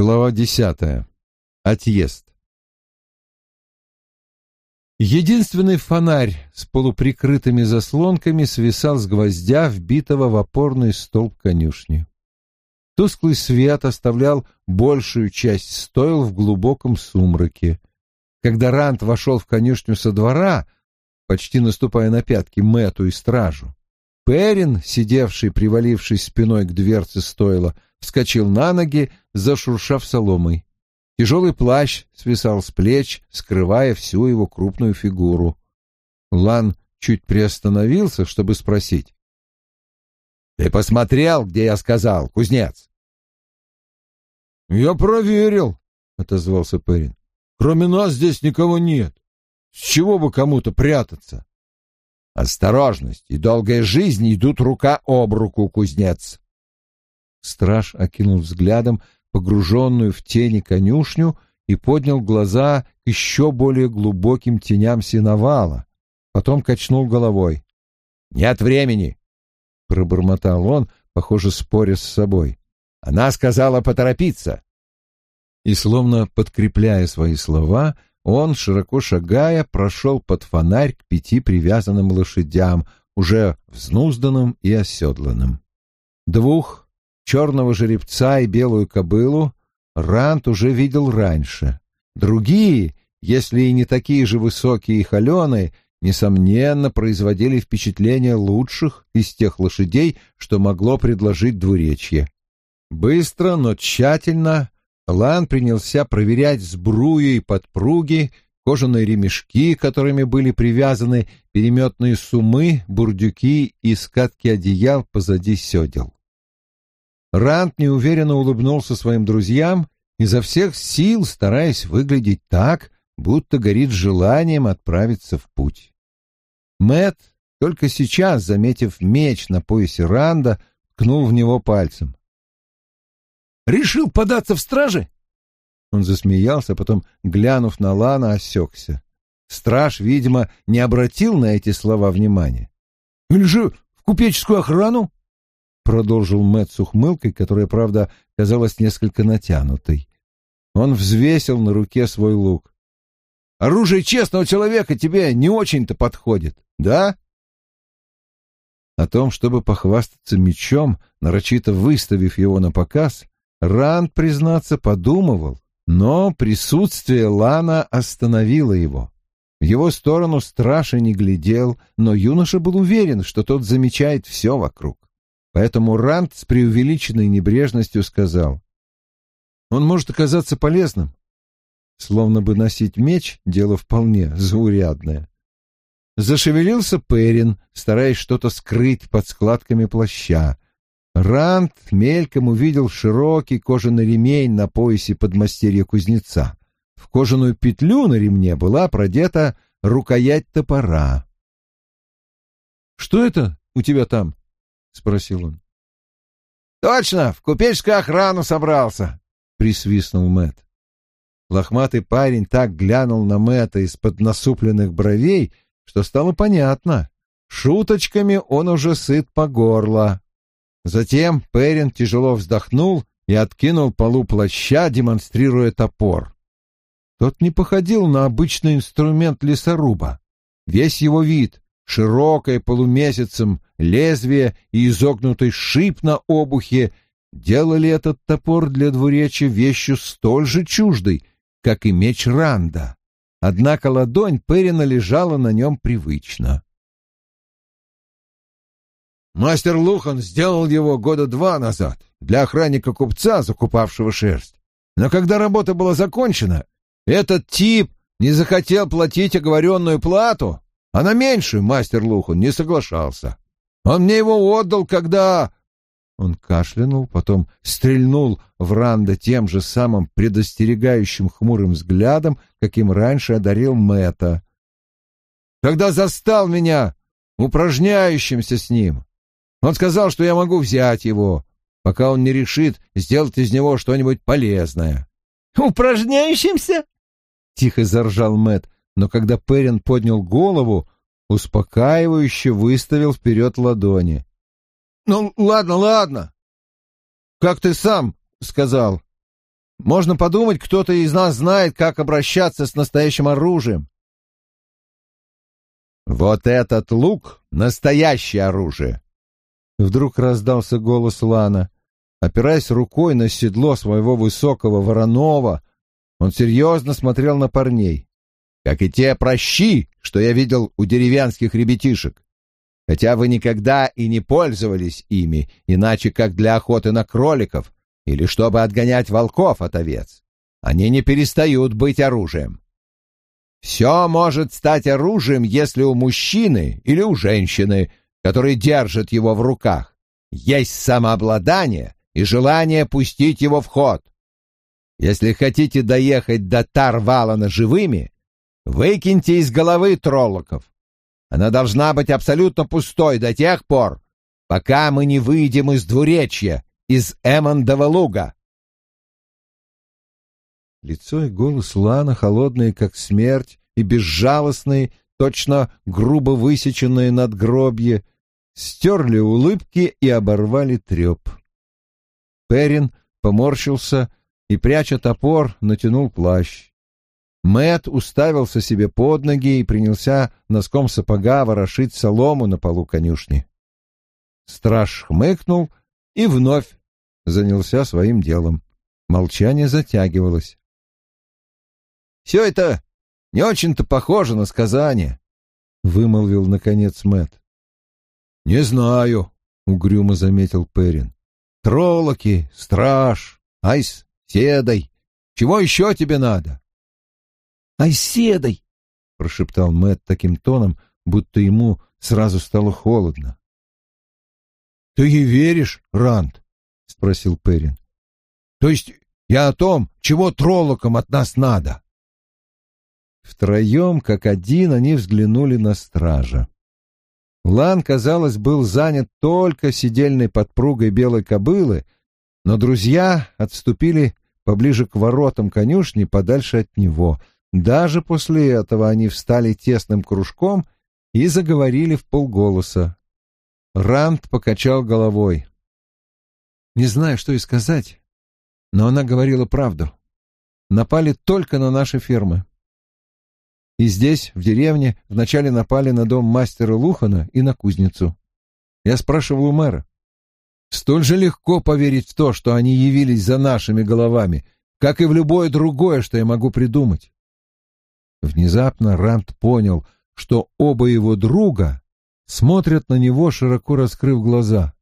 Глава десятая. Отъезд. Единственный фонарь с полуприкрытыми заслонками свисал с гвоздя, вбитого в опорный столб конюшни. Тусклый свет оставлял большую часть стойл в глубоком сумраке. Когда Рант вошел в конюшню со двора, почти наступая на пятки Мэту и стражу, Перин, сидевший, привалившись спиной к дверце стойла, вскочил на ноги, зашуршав соломой. Тяжелый плащ свисал с плеч, скрывая всю его крупную фигуру. Лан чуть приостановился, чтобы спросить. — Ты посмотрел, где я сказал, кузнец? — Я проверил, — отозвался Перин. — Кроме нас здесь никого нет. С чего бы кому-то прятаться? — Осторожность и долгая жизнь идут рука об руку, кузнец. Страж окинул взглядом погруженную в тени конюшню и поднял глаза к еще более глубоким теням сеновала. Потом качнул головой. «Нет времени!» — пробормотал он, похоже, споря с собой. «Она сказала поторопиться!» И, словно подкрепляя свои слова, он, широко шагая, прошел под фонарь к пяти привязанным лошадям, уже взнузданным и оседланным. Двух черного жеребца и белую кобылу Рант уже видел раньше. Другие, если и не такие же высокие и холеные, несомненно, производили впечатление лучших из тех лошадей, что могло предложить двуречье. Быстро, но тщательно Лан принялся проверять сбруи и подпруги, кожаные ремешки, которыми были привязаны переметные сумы, бурдюки и скатки одеял позади седел. Рант неуверенно улыбнулся своим друзьям, изо всех сил стараясь выглядеть так, будто горит желанием отправиться в путь. Мэт только сейчас, заметив меч на поясе Ранда, ткнул в него пальцем. «Решил податься в стражи?» Он засмеялся, потом, глянув на Лана, осекся. Страж, видимо, не обратил на эти слова внимания. «Или же в купеческую охрану?» Продолжил Мэтт с ухмылкой, которая, правда, казалась несколько натянутой. Он взвесил на руке свой лук. «Оружие честного человека тебе не очень-то подходит, да?» О том, чтобы похвастаться мечом, нарочито выставив его на показ, Ранд, признаться, подумывал, но присутствие Лана остановило его. В его сторону страша не глядел, но юноша был уверен, что тот замечает все вокруг. Поэтому Рант с преувеличенной небрежностью сказал, «Он может оказаться полезным, словно бы носить меч — дело вполне заурядное». Зашевелился Перин, стараясь что-то скрыть под складками плаща. Рант мельком увидел широкий кожаный ремень на поясе подмастерья кузнеца. В кожаную петлю на ремне была продета рукоять топора. «Что это у тебя там?» — спросил он. «Точно, в купеческую охрану собрался», — присвистнул Мэт. Лохматый парень так глянул на Мэтта из-под насупленных бровей, что стало понятно. Шуточками он уже сыт по горло. Затем Перин тяжело вздохнул и откинул полу плаща, демонстрируя топор. Тот не походил на обычный инструмент лесоруба. Весь его вид широкое полумесяцем лезвие и изогнутый шип на обухе делали этот топор для двуречия вещью столь же чуждой, как и меч Ранда. Однако ладонь Перина лежала на нем привычно. Мастер Лухан сделал его года два назад для охранника купца, закупавшего шерсть. Но когда работа была закончена, этот тип не захотел платить оговоренную плату, а на меньшую мастер Лухан не соглашался. Он мне его отдал, когда...» Он кашлянул, потом стрельнул в Ранда тем же самым предостерегающим хмурым взглядом, каким раньше одарил Мэтта. «Когда застал меня упражняющимся с ним, он сказал, что я могу взять его, пока он не решит сделать из него что-нибудь полезное». «Упражняющимся?» — тихо заржал Мэт но когда Перин поднял голову, успокаивающе выставил вперед ладони. «Ну, ладно, ладно. Как ты сам сказал?» Можно подумать, кто-то из нас знает, как обращаться с настоящим оружием. Вот этот лук — настоящее оружие. Вдруг раздался голос Лана. Опираясь рукой на седло своего высокого вороного, он серьезно смотрел на парней. Как и те прощи, что я видел у деревенских ребятишек. Хотя вы никогда и не пользовались ими, иначе как для охоты на кроликов или чтобы отгонять волков от овец. Они не перестают быть оружием. Все может стать оружием, если у мужчины или у женщины, который держит его в руках, есть самообладание и желание пустить его в ход. Если хотите доехать до Тарвалана живыми, выкиньте из головы троллоков. Она должна быть абсолютно пустой до тех пор, пока мы не выйдем из двуречья, из Эммондова луга. Лицо и голос Лана холодные, как смерть, и безжалостные, точно грубо высеченные надгробья, стерли улыбки и оборвали треп. Перин поморщился и, пряча топор, натянул плащ. Мэт уставился себе под ноги и принялся носком сапога ворошить солому на полу конюшни. Страж хмыкнул и вновь занялся своим делом. Молчание затягивалось. «Все это не очень-то похоже на сказание», — вымолвил, наконец, Мэт. «Не знаю», — угрюмо заметил Перин. «Троллоки, страж, айс, седой. Чего еще тебе надо?» «Айседой!» — прошептал Мэт таким тоном, будто ему сразу стало холодно. «Ты ей веришь, Ранд?» — спросил Перин. «То есть я о том, чего троллокам от нас надо?» Втроем, как один, они взглянули на стража. Лан, казалось, был занят только сидельной подпругой белой кобылы, но друзья отступили поближе к воротам конюшни, подальше от него — даже после этого они встали тесным кружком и заговорили в полголоса. Ранд покачал головой. Не знаю, что и сказать, но она говорила правду. Напали только на наши фермы. И здесь, в деревне, вначале напали на дом мастера Лухана и на кузницу. Я спрашивал у мэра. Столь же легко поверить в то, что они явились за нашими головами, как и в любое другое, что я могу придумать. Внезапно Ранд понял, что оба его друга смотрят на него, широко раскрыв глаза.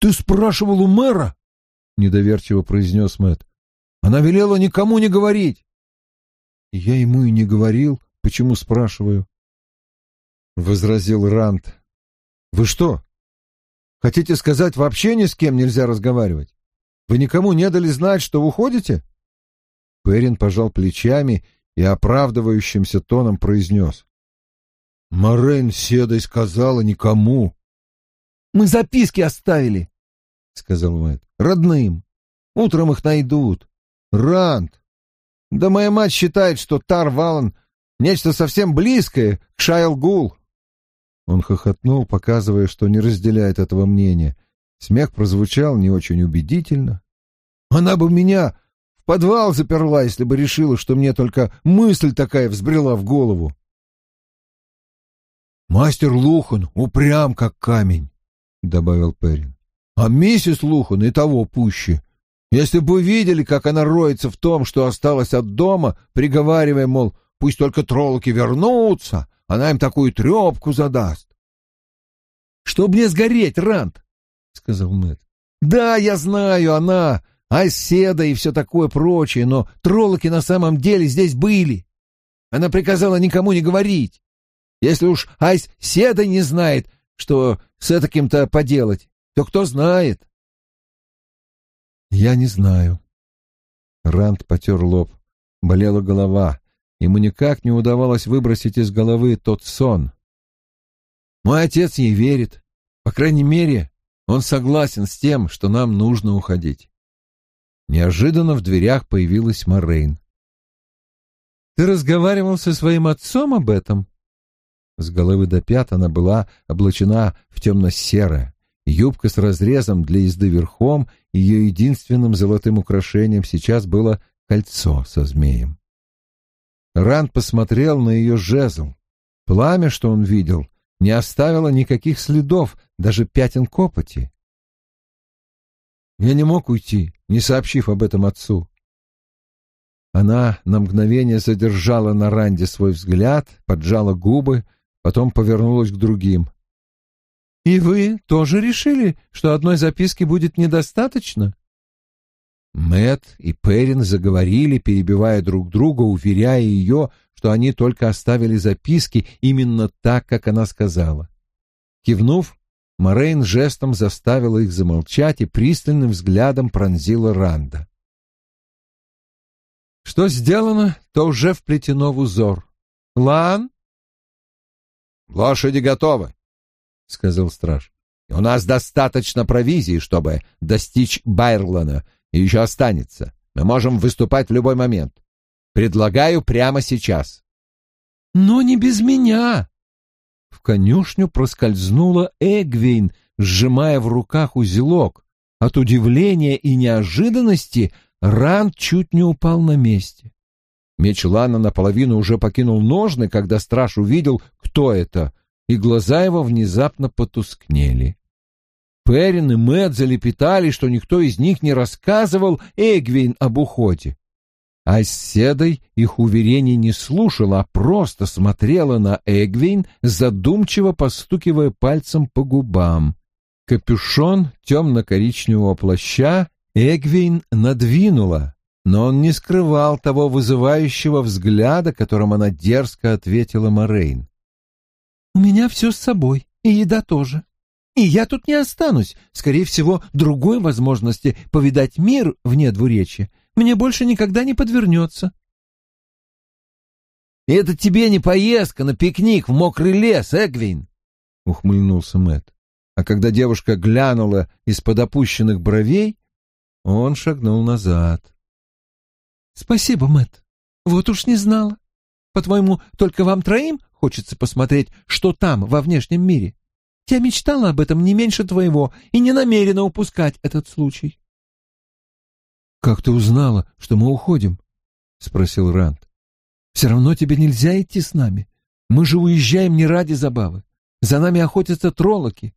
«Ты спрашивал у мэра?» — недоверчиво произнес Мэт. «Она велела никому не говорить». «Я ему и не говорил. Почему спрашиваю?» — возразил Ранд. «Вы что, хотите сказать, вообще ни с кем нельзя разговаривать? Вы никому не дали знать, что уходите?» Перин пожал плечами и оправдывающимся тоном произнес. «Морейн седой сказала никому». «Мы записки оставили», — сказал Мэтт, — «родным. Утром их найдут. Ранд. Да моя мать считает, что Тар-Валан — нечто совсем близкое к Шайлгул». Он хохотнул, показывая, что не разделяет этого мнения. Смех прозвучал не очень убедительно. «Она бы меня подвал заперла, если бы решила, что мне только мысль такая взбрела в голову. «Мастер Лухан упрям, как камень», — добавил Перин. «А миссис Лухан и того пуще. Если бы вы видели, как она роется в том, что осталось от дома, приговаривая, мол, пусть только троллоки вернутся, она им такую трепку задаст». «Чтоб мне сгореть, Рант», — сказал Мэтт. «Да, я знаю, она Айседа и все такое прочее, но троллоки на самом деле здесь были. Она приказала никому не говорить. Если уж Айс Седа не знает, что с таким-то поделать, то кто знает? Я не знаю. Ранд потер лоб. Болела голова. Ему никак не удавалось выбросить из головы тот сон. Мой отец ей верит. По крайней мере, он согласен с тем, что нам нужно уходить. Неожиданно в дверях появилась Морейн. «Ты разговаривал со своим отцом об этом?» С головы до пят она была облачена в темно-серое. Юбка с разрезом для езды верхом, ее единственным золотым украшением сейчас было кольцо со змеем. Ранд посмотрел на ее жезл. Пламя, что он видел, не оставило никаких следов, даже пятен копоти. Я не мог уйти, не сообщив об этом отцу. Она на мгновение задержала на Ранде свой взгляд, поджала губы, потом повернулась к другим. «И вы тоже решили, что одной записки будет недостаточно?» Мэт и Перин заговорили, перебивая друг друга, уверяя ее, что они только оставили записки именно так, как она сказала. Кивнув, Морейн жестом заставила их замолчать и пристальным взглядом пронзила Ранда. Что сделано, то уже вплетено в узор. Лан? Лошади готовы, сказал страж. И у нас достаточно провизии, чтобы достичь Байрлана, и еще останется. Мы можем выступать в любой момент. Предлагаю прямо сейчас. Но не без меня. В конюшню проскользнула Эгвейн, сжимая в руках узелок. От удивления и неожиданности Ранд чуть не упал на месте. Меч Лана наполовину уже покинул ножны, когда страж увидел, кто это, и глаза его внезапно потускнели. Перин и Мэтт залепетали, что никто из них не рассказывал Эгвейн об уходе. А с Седой их уверений не слушала, а просто смотрела на Эгвин, задумчиво постукивая пальцем по губам. Капюшон темно-коричневого плаща Эгвин надвинула, но он не скрывал того вызывающего взгляда, которым она дерзко ответила Морейн. «У меня все с собой, и еда тоже. И я тут не останусь. Скорее всего, другой возможности повидать мир вне двуречья мне больше никогда не подвернется. «Это тебе не поездка на пикник в мокрый лес, Эгвин!» — ухмыльнулся Мэт. А когда девушка глянула из-под опущенных бровей, он шагнул назад. «Спасибо, Мэт. Вот уж не знала. По-твоему, только вам троим хочется посмотреть, что там, во внешнем мире? Я мечтала об этом не меньше твоего и не намерена упускать этот случай». «Как ты узнала, что мы уходим?» — спросил Ранд. «Все равно тебе нельзя идти с нами. Мы же уезжаем не ради забавы. За нами охотятся троллоки».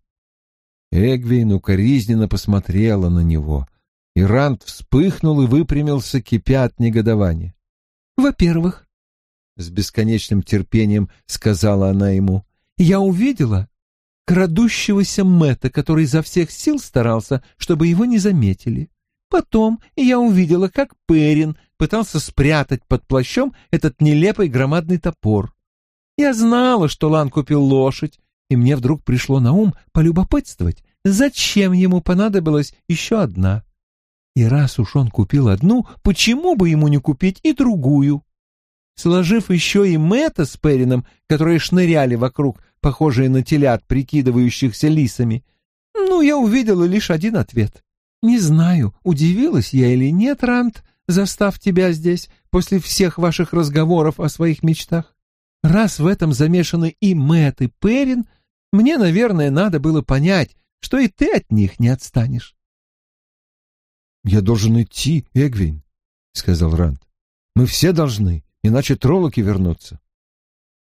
Эгвейн укоризненно посмотрела на него, и Ранд вспыхнул и выпрямился, кипя от негодования. «Во-первых», — с бесконечным терпением сказала она ему, — «я увидела крадущегося Мэтта, который изо всех сил старался, чтобы его не заметили. Потом я увидела, как Перин пытался спрятать под плащом этот нелепый громадный топор. Я знала, что Лан купил лошадь, и мне вдруг пришло на ум полюбопытствовать, зачем ему понадобилась еще одна. И раз уж он купил одну, почему бы ему не купить и другую? Сложив еще и Мэтта с Перином, которые шныряли вокруг, похожие на телят, прикидывающихся лисами, ну, я увидела лишь один ответ. Не знаю, удивилась я или нет, Рант, застав тебя здесь после всех ваших разговоров о своих мечтах. Раз в этом замешаны и Мэтт, и Перин, мне, наверное, надо было понять, что и ты от них не отстанешь. «Я должен идти, Эгвин», — сказал Рант. «Мы все должны, иначе троллоки вернутся».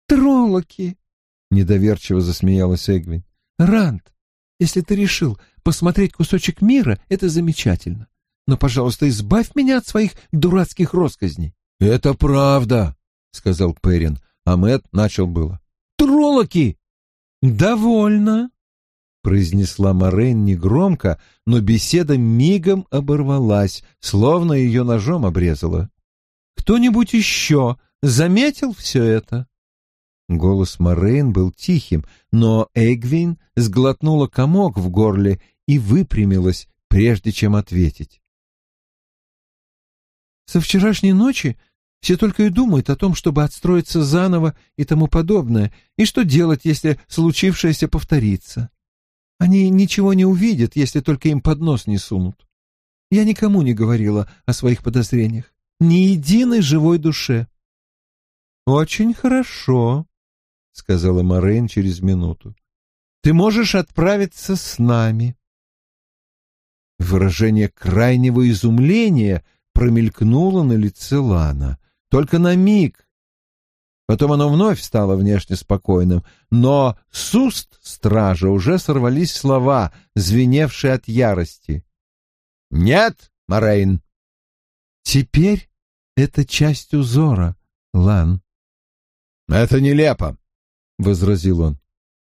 «Троллоки!» — недоверчиво засмеялась Эгвин. «Рант, если ты решил посмотреть кусочек мира, это замечательно. Но, пожалуйста, избавь меня от своих дурацких росказней. — Это правда, — сказал Перин, а Мэтт начал было. — Троллоки! — Довольно, — произнесла Морейн негромко, но беседа мигом оборвалась, словно ее ножом обрезала. — Кто-нибудь еще заметил все это? Голос Морейн был тихим, но Эгвин сглотнула комок в горле и выпрямилась, прежде чем ответить. «Со вчерашней ночи все только и думают о том, чтобы отстроиться заново и тому подобное, и что делать, если случившееся повторится. Они ничего не увидят, если только им под нос не сунут. Я никому не говорила о своих подозрениях, ни единой живой душе». «Очень хорошо», — сказала Морейн через минуту. Ты можешь отправиться с нами. Выражение крайнего изумления промелькнуло на лице Лана. Только на миг. Потом оно вновь стало внешне спокойным, но с уст стража уже сорвались слова, звеневшие от ярости. «Нет, Морейн!» «Теперь это часть узора, Лан». «Это нелепо», — возразил он.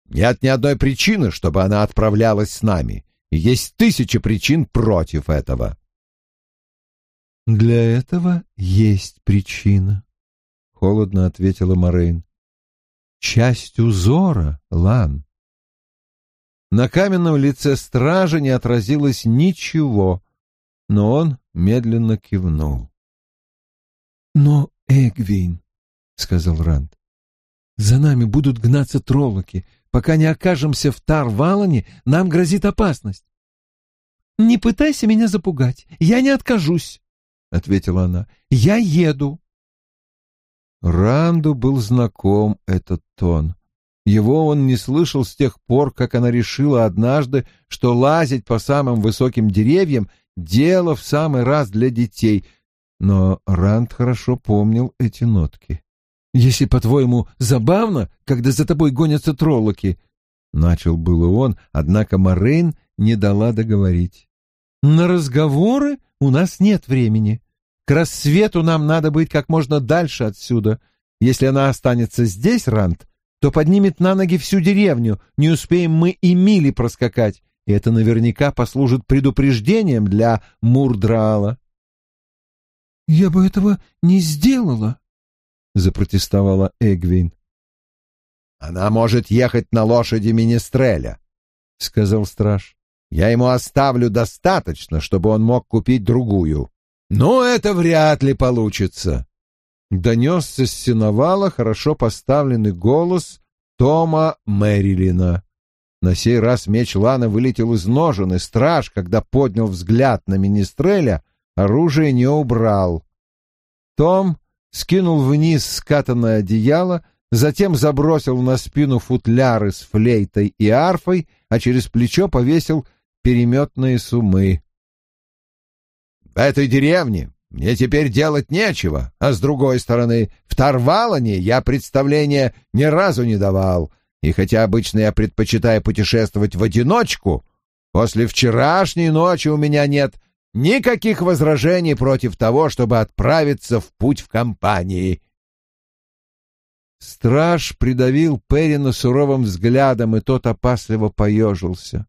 «Нет ни одной причины, чтобы она отправлялась с нами. Есть тысячи причин против этого». «Для этого есть причина», — холодно ответила Морейн. «Часть узора, Лан». На каменном лице стража не отразилось ничего, но он медленно кивнул. «Но, Эгвин», — сказал Ранд, — «за нами будут гнаться троллоки. Пока не окажемся в Тарвалане, нам грозит опасность». «Не пытайся меня запугать, я не откажусь», — ответила она. «Я еду». Ранду был знаком этот тон. Его он не слышал с тех пор, как она решила однажды, что лазить по самым высоким деревьям — дело в самый раз для детей. Но Ранд хорошо помнил эти нотки. «Если, по-твоему, забавно, когда за тобой гонятся троллоки?» Начал было он, однако Морейн не дала договорить. «На разговоры у нас нет времени. К рассвету нам надо быть как можно дальше отсюда. Если она останется здесь, Ранд, то поднимет на ноги всю деревню, не успеем мы и мили проскакать, и это наверняка послужит предупреждением для Мурдраала. — Я бы этого не сделала, — запротестовала Эгвин. — Она может ехать на лошади Министреля, — сказал страж. — Я ему оставлю достаточно, чтобы он мог купить другую. Но это вряд ли получится донесся с сеновала хорошо поставленный голос Тома Мэрилина. На сей раз меч Лана вылетел из ножен, и страж, когда поднял взгляд на Министреля, оружие не убрал. Том скинул вниз скатанное одеяло, затем забросил на спину футляры с флейтой и арфой, а через плечо повесил переметные сумы. — В этой деревне мне теперь делать нечего, а с другой стороны, в Тарвалане я представления ни разу не давал, и хотя обычно я предпочитаю путешествовать в одиночку, после вчерашней ночи у меня нет никаких возражений против того, чтобы отправиться в путь в компании. Страж придавил Перина суровым взглядом, и тот опасливо поежился.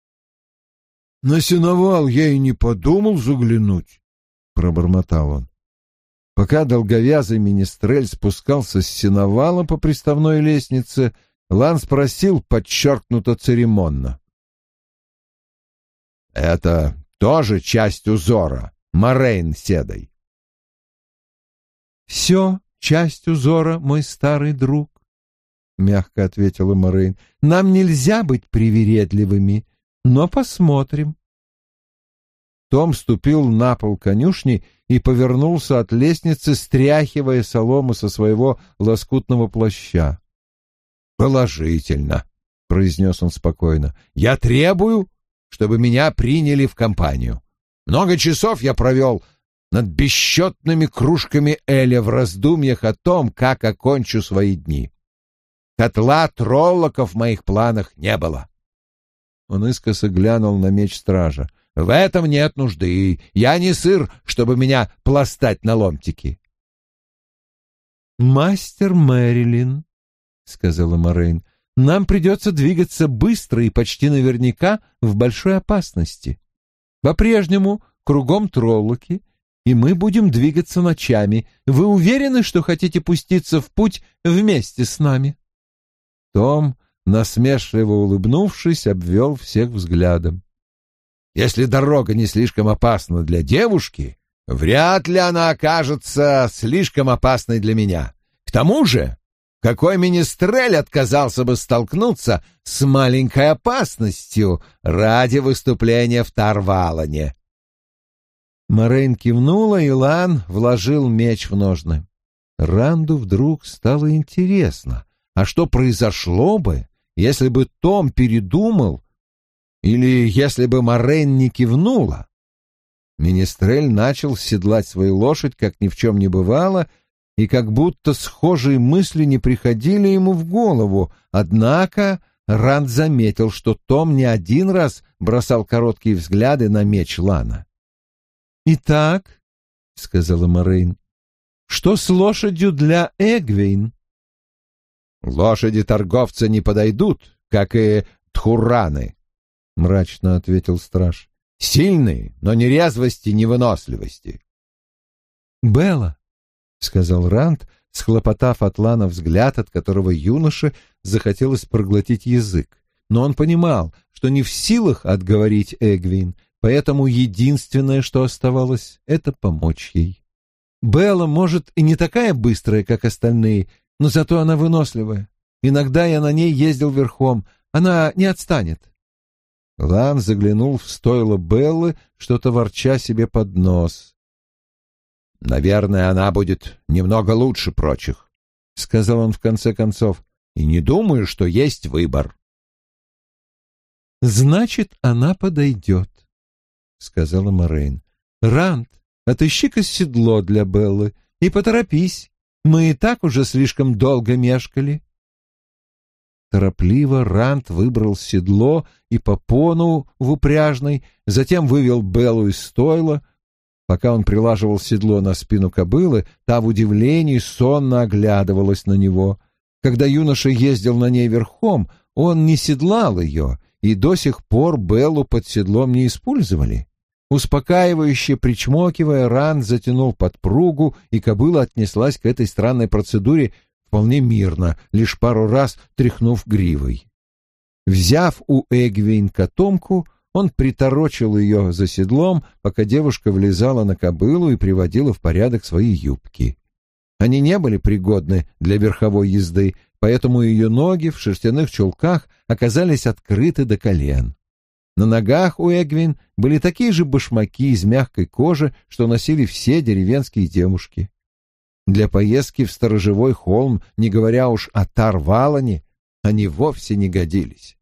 — На сеновал я и не подумал заглянуть. — пробормотал он. Пока долговязый министрель спускался с сеновала по приставной лестнице, Лан спросил подчеркнуто церемонно. — Это тоже часть узора, Морейн седой. — Все часть узора, мой старый друг, — мягко ответила Морейн. — Нам нельзя быть привередливыми, но посмотрим. Том ступил на пол конюшни и повернулся от лестницы, стряхивая солому со своего лоскутного плаща. «Положительно», — произнес он спокойно, — «я требую, чтобы меня приняли в компанию. Много часов я провел над бесчетными кружками Эля в раздумьях о том, как окончу свои дни. Котла троллоков в моих планах не было». Он искоса глянул на меч стража. В этом нет нужды. Я не сыр, чтобы меня пластать на ломтики. «Мастер Мэрилин», — сказала Морейн, — «нам придется двигаться быстро и почти наверняка в большой опасности. По-прежнему кругом троллоки, и мы будем двигаться ночами. Вы уверены, что хотите пуститься в путь вместе с нами?» Том, насмешливо улыбнувшись, обвел всех взглядом. Если дорога не слишком опасна для девушки, вряд ли она окажется слишком опасной для меня. К тому же, какой министрель отказался бы столкнуться с маленькой опасностью ради выступления в Тарвалане? Морейн кивнула, и Лан вложил меч в ножны. Ранду вдруг стало интересно, а что произошло бы, если бы Том передумал или если бы Морейн не кивнула. Министрель начал седлать свою лошадь, как ни в чем не бывало, и как будто схожие мысли не приходили ему в голову, однако Ранд заметил, что Том не один раз бросал короткие взгляды на меч Лана. «Итак», — сказала Морейн, — «что с лошадью для Эгвейн?» «Лошади торговца не подойдут, как и тхураны», — мрачно ответил страж. «Сильные, но ни резвости, ни выносливости». «Белла», — сказал Ранд, схлопотав от Лана взгляд, от которого юноше захотелось проглотить язык. Но он понимал, что не в силах отговорить Эгвин, поэтому единственное, что оставалось, — это помочь ей. Белла, может, и не такая быстрая, как остальные, но зато она выносливая. Иногда я на ней ездил верхом, она не отстанет. Лан заглянул в стойло Беллы, что-то ворча себе под нос. «Наверное, она будет немного лучше прочих», — сказал он в конце концов, — «и не думаю, что есть выбор». «Значит, она подойдет», — сказала Морейн. «Ранд, отыщи-ка седло для Беллы и поторопись. Мы и так уже слишком долго мешкали». Торопливо Рант выбрал седло и попону в упряжной, затем вывел Беллу из стойла. Пока он прилаживал седло на спину кобылы, та в удивлении сонно оглядывалась на него. Когда юноша ездил на ней верхом, он не седлал ее, и до сих пор Беллу под седлом не использовали. Успокаивающе причмокивая, Ранд затянул подпругу, и кобыла отнеслась к этой странной процедуре вполне мирно, лишь пару раз тряхнув гривой. Взяв у Эгвейн котомку, он приторочил ее за седлом, пока девушка влезала на кобылу и приводила в порядок свои юбки. Они не были пригодны для верховой езды, поэтому ее ноги в шерстяных чулках оказались открыты до колен. На ногах у Эгвин были такие же башмаки из мягкой кожи, что носили все деревенские девушки. Для поездки в сторожевой холм, не говоря уж о Тарвалане, они вовсе не годились.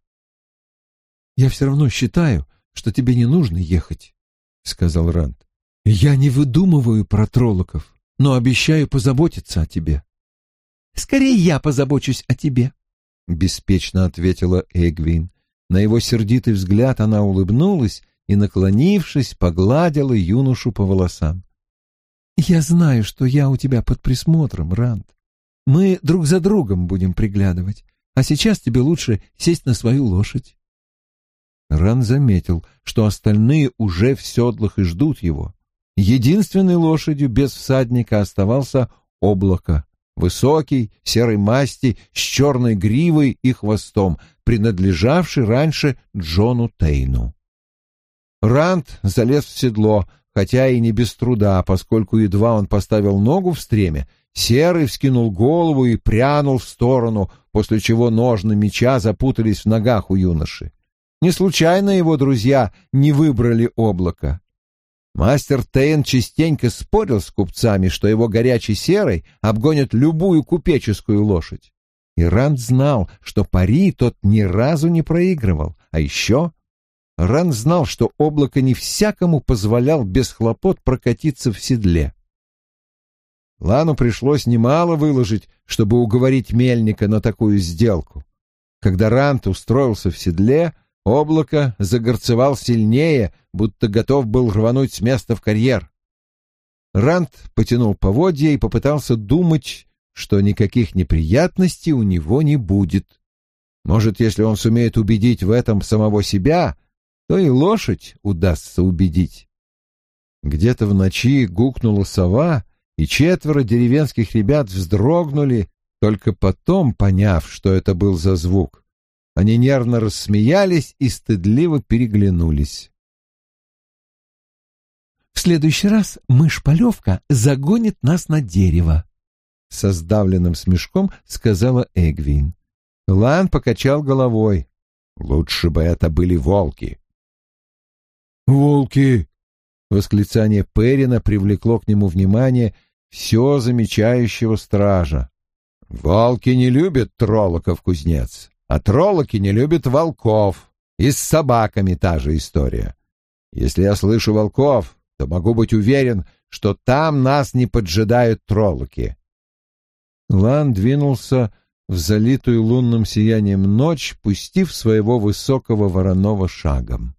«Я все равно считаю, что тебе не нужно ехать», — сказал Ранд. «Я не выдумываю про троллоков, но обещаю позаботиться о тебе». «Скорее я позабочусь о тебе», — беспечно ответила Эгвин. На его сердитый взгляд она улыбнулась и, наклонившись, погладила юношу по волосам. Я знаю, что я у тебя под присмотром, Ранд. Мы друг за другом будем приглядывать, а сейчас тебе лучше сесть на свою лошадь. Ран заметил, что остальные уже в седлах и ждут его. Единственной лошадью без всадника оставался облако, высокий, серой масти, с черной гривой и хвостом, принадлежавший раньше Джону Тейну. Ранд залез в седло, хотя и не без труда, поскольку едва он поставил ногу в стреме, Серый вскинул голову и прянул в сторону, после чего ножны меча запутались в ногах у юноши. Не случайно его друзья не выбрали облако. Мастер Тейн частенько спорил с купцами, что его горячий серый обгонит любую купеческую лошадь. И Ранд знал, что пари тот ни разу не проигрывал, а еще Ран знал, что облако не всякому позволял без хлопот прокатиться в седле. Лану пришлось немало выложить, чтобы уговорить мельника на такую сделку. Когда Рант устроился в седле, облако загорцевал сильнее, будто готов был рвануть с места в карьер. Рант потянул поводья и попытался думать, что никаких неприятностей у него не будет. Может, если он сумеет убедить в этом самого себя, то и лошадь удастся убедить. Где-то в ночи гукнула сова, и четверо деревенских ребят вздрогнули, только потом поняв, что это был за звук. Они нервно рассмеялись и стыдливо переглянулись. «В следующий раз мышь-полевка загонит нас на дерево», — со сдавленным смешком сказала Эгвин. Лан покачал головой. «Лучше бы это были волки. «Волки!» Восклицание Перина привлекло к нему внимание все замечающего стража. «Волки не любят троллоков, кузнец, А троллоки не любят волков. И с собаками та же история. Если я слышу волков, то могу быть уверен, что там нас не поджидают троллоки. Лан двинулся в залитую лунным сиянием ночь, пустив своего высокого вороного шагом.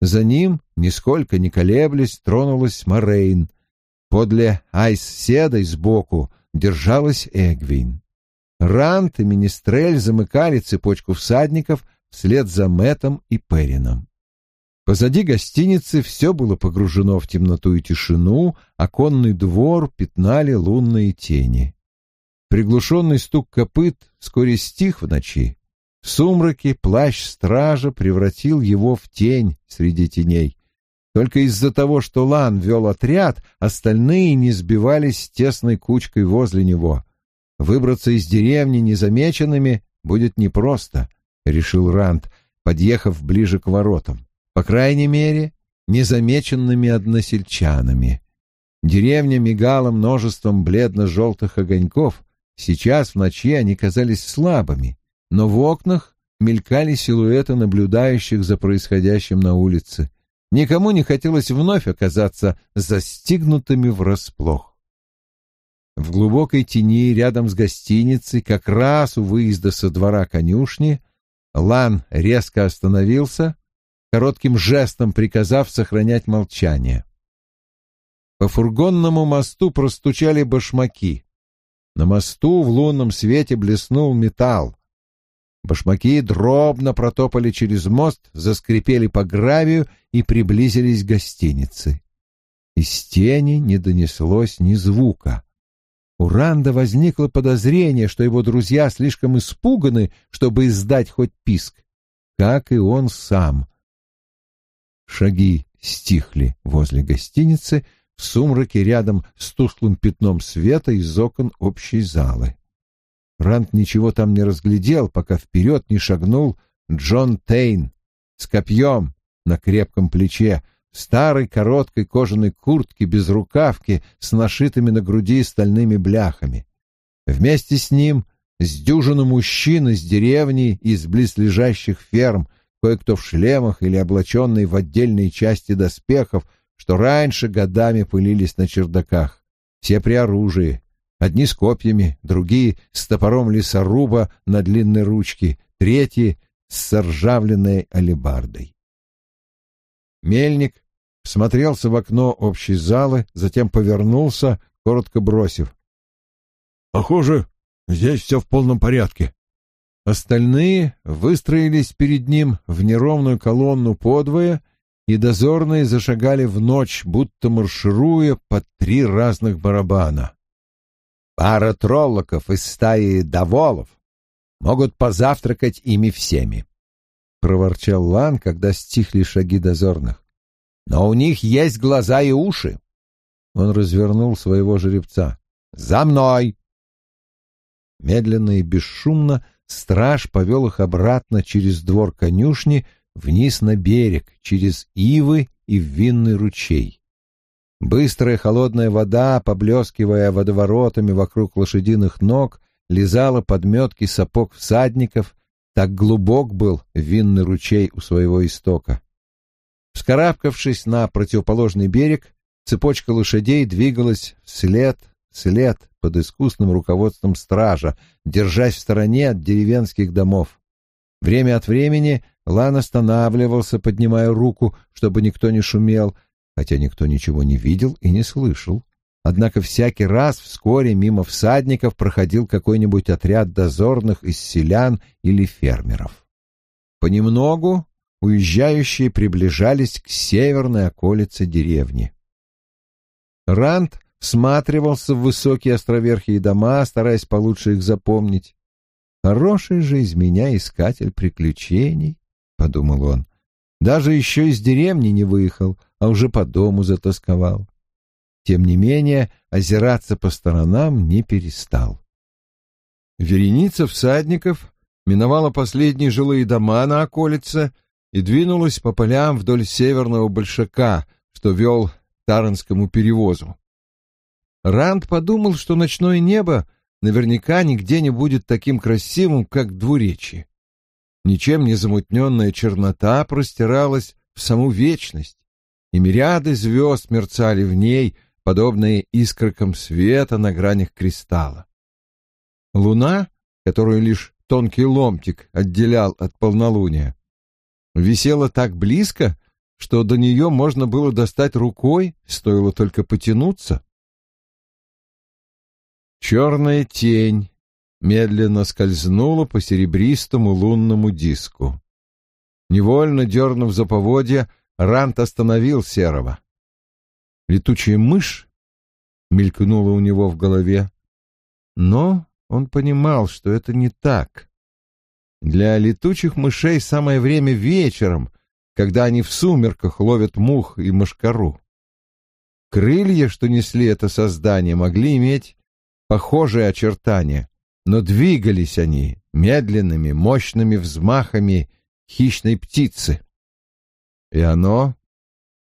За ним, нисколько не колеблясь, тронулась Морейн. Подле Айс-Седой сбоку держалась Эгвин. Рант и Министрель замыкали цепочку всадников вслед за Мэтом и Перином. Позади гостиницы все было погружено в темноту и тишину, а конный двор пятнали лунные тени. Приглушенный стук копыт вскоре стих в ночи. В сумраке плащ стража превратил его в тень среди теней. Только из-за того, что Лан вел отряд, остальные не сбивались тесной кучкой возле него. Выбраться из деревни незамеченными будет непросто, — решил Ранд, подъехав ближе к воротам. По крайней мере, незамеченными односельчанами. Деревня мигала множеством бледно-желтых огоньков. Сейчас в ночи они казались слабыми, но в окнах мелькали силуэты наблюдающих за происходящим на улице. Никому не хотелось вновь оказаться застигнутыми врасплох. В глубокой тени рядом с гостиницей, как раз у выезда со двора конюшни, Лан резко остановился, коротким жестом приказав сохранять молчание. По фургонному мосту простучали башмаки. На мосту в лунном свете блеснул металл. Башмаки дробно протопали через мост, заскрипели по гравию и приблизились к гостинице. Из тени не донеслось ни звука. У Ранда возникло подозрение, что его друзья слишком испуганы, чтобы издать хоть писк, как и он сам. Шаги стихли возле гостиницы, в сумраке рядом с тусклым пятном света из окон общей залы. Ранд ничего там не разглядел, пока вперед не шагнул Джон Тейн с копьем на крепком плече, старой короткой кожаной куртке без рукавки с нашитыми на груди стальными бляхами. Вместе с ним с дюжину мужчин из деревни и из близлежащих ферм, кое-кто в шлемах или облаченный в отдельные части доспехов, что раньше годами пылились на чердаках. Все при оружии, одни с копьями, другие с топором лесоруба на длинной ручке, третьи с заржавленной алебардой. Мельник смотрелся в окно общей залы, затем повернулся, коротко бросив. «Похоже, здесь все в полном порядке». Остальные выстроились перед ним в неровную колонну подвое, и дозорные зашагали в ночь, будто маршируя под три разных барабана. Пара троллоков из стаи доволов могут позавтракать ими всеми, — проворчал Лан, когда стихли шаги дозорных но у них есть глаза и уши. Он развернул своего жеребца. «За мной!» Медленно и бесшумно страж повел их обратно через двор конюшни вниз на берег, через ивы и винный ручей. Быстрая холодная вода, поблескивая водоворотами вокруг лошадиных ног, лизала подметки сапог всадников, так глубок был винный ручей у своего истока. Вскарабкавшись на противоположный берег, цепочка лошадей двигалась вслед, вслед под искусным руководством стража, держась в стороне от деревенских домов. Время от времени Лан останавливался, поднимая руку, чтобы никто не шумел, хотя никто ничего не видел и не слышал. Однако всякий раз вскоре мимо всадников проходил какой-нибудь отряд дозорных из селян или фермеров. Понемногу уезжающие приближались к северной околице деревни. Ранд всматривался в высокие островерхие дома, стараясь получше их запомнить. «Хороший же из меня искатель приключений», — подумал он. «Даже еще из деревни не выехал, а уже по дому затасковал». Тем не менее, озираться по сторонам не перестал. Вереница всадников миновала последние жилые дома на околице — и двинулась по полям вдоль северного большака, что вел Таранскому перевозу. Ранд подумал, что ночное небо наверняка нигде не будет таким красивым, как двуречье. ничем не замутненная чернота простиралась в саму вечность, и мириады звезд мерцали в ней, подобные искоркам света на гранях кристалла. Луна, которую лишь тонкий ломтик отделял от полнолуния, висела так близко, что до нее можно было достать рукой, стоило только потянуться. Черная тень медленно скользнула по серебристому лунному диску. Невольно дернув за поводья, Рант остановил Серого. Летучая мышь мелькнула у него в голове, но он понимал, что это не так. Для летучих мышей самое время вечером, когда они в сумерках ловят мух и мошкару. Крылья, что несли это создание, могли иметь похожие очертания, но двигались они медленными, мощными взмахами хищной птицы. И оно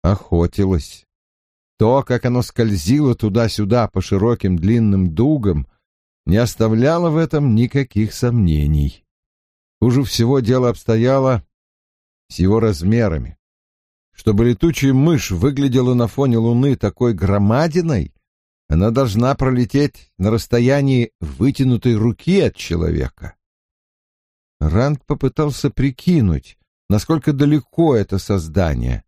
охотилось. То, как оно скользило туда-сюда по широким длинным дугам, не оставляло в этом никаких сомнений. Хуже всего дело обстояло с его размерами. Чтобы летучая мышь выглядела на фоне луны такой громадиной, она должна пролететь на расстоянии вытянутой руки от человека. Ранд попытался прикинуть, насколько далеко это создание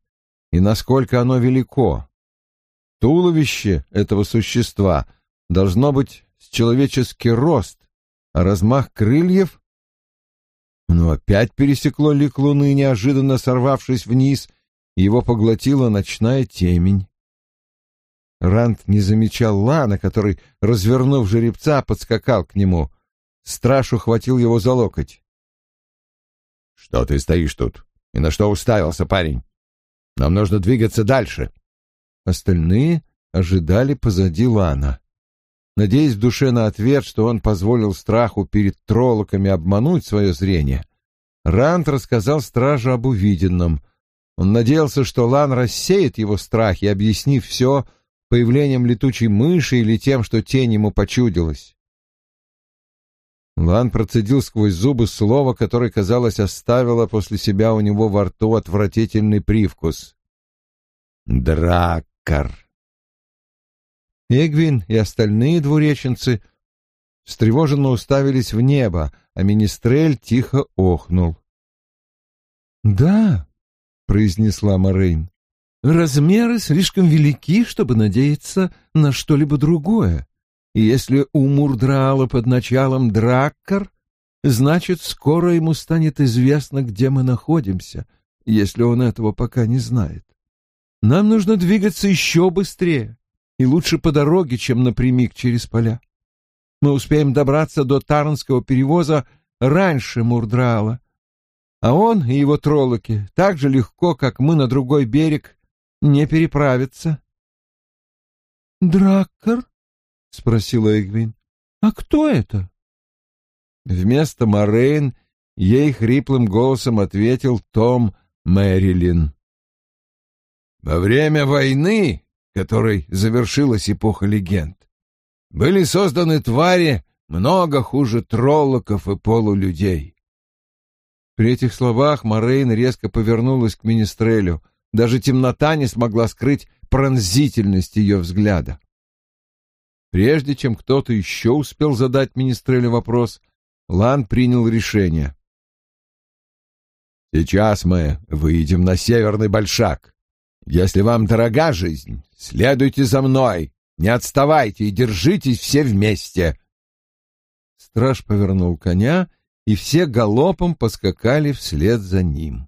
и насколько оно велико. Туловище этого существа должно быть с человеческий рост, а размах крыльев... Но опять пересекло лик луны, неожиданно сорвавшись вниз, его поглотила ночная темень. Ранд не замечал Лана, который, развернув жеребца, подскакал к нему. Страж ухватил его за локоть. — Что ты стоишь тут? И на что уставился, парень? Нам нужно двигаться дальше. Остальные ожидали позади Лана. Надеясь в душе на ответ, что он позволил страху перед троллоками обмануть свое зрение, Ранд рассказал стражу об увиденном. Он надеялся, что Лан рассеет его страхи, объяснив все, появлением летучей мыши или тем, что тень ему почудилась. Лан процедил сквозь зубы слово, которое, казалось, оставило после себя у него во рту отвратительный привкус. «Драккар!» Эгвин и остальные двуреченцы встревоженно уставились в небо, а Министрель тихо охнул. «Да», — произнесла Морейн, Размеры слишком велики, чтобы надеяться на что-либо другое. И если у Мурдраала под началом Драккар, значит, скоро ему станет известно, где мы находимся, если он этого пока не знает. Нам нужно двигаться еще быстрее, и лучше по дороге, чем напрямик через поля. Мы успеем добраться до Тарнского перевоза раньше Мурдраала, а он и его троллоки так же легко, как мы на другой берег, не переправиться. «Драккар?» — спросила Эгвин. «А кто это?» Вместо Морейн ей хриплым голосом ответил Том Мэрилин. «Во время войны, которой завершилась эпоха легенд, были созданы твари много хуже троллоков и полулюдей». При этих словах Морейн резко повернулась к Министрелю — даже темнота не смогла скрыть пронзительность ее взгляда. Прежде чем кто-то еще успел задать министрелю вопрос, Лан принял решение. «Сейчас мы выйдем на Северный Большак. Если вам дорога жизнь, следуйте за мной, не отставайте и держитесь все вместе». Страж повернул коня, и все галопом поскакали вслед за ним.